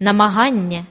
намагання.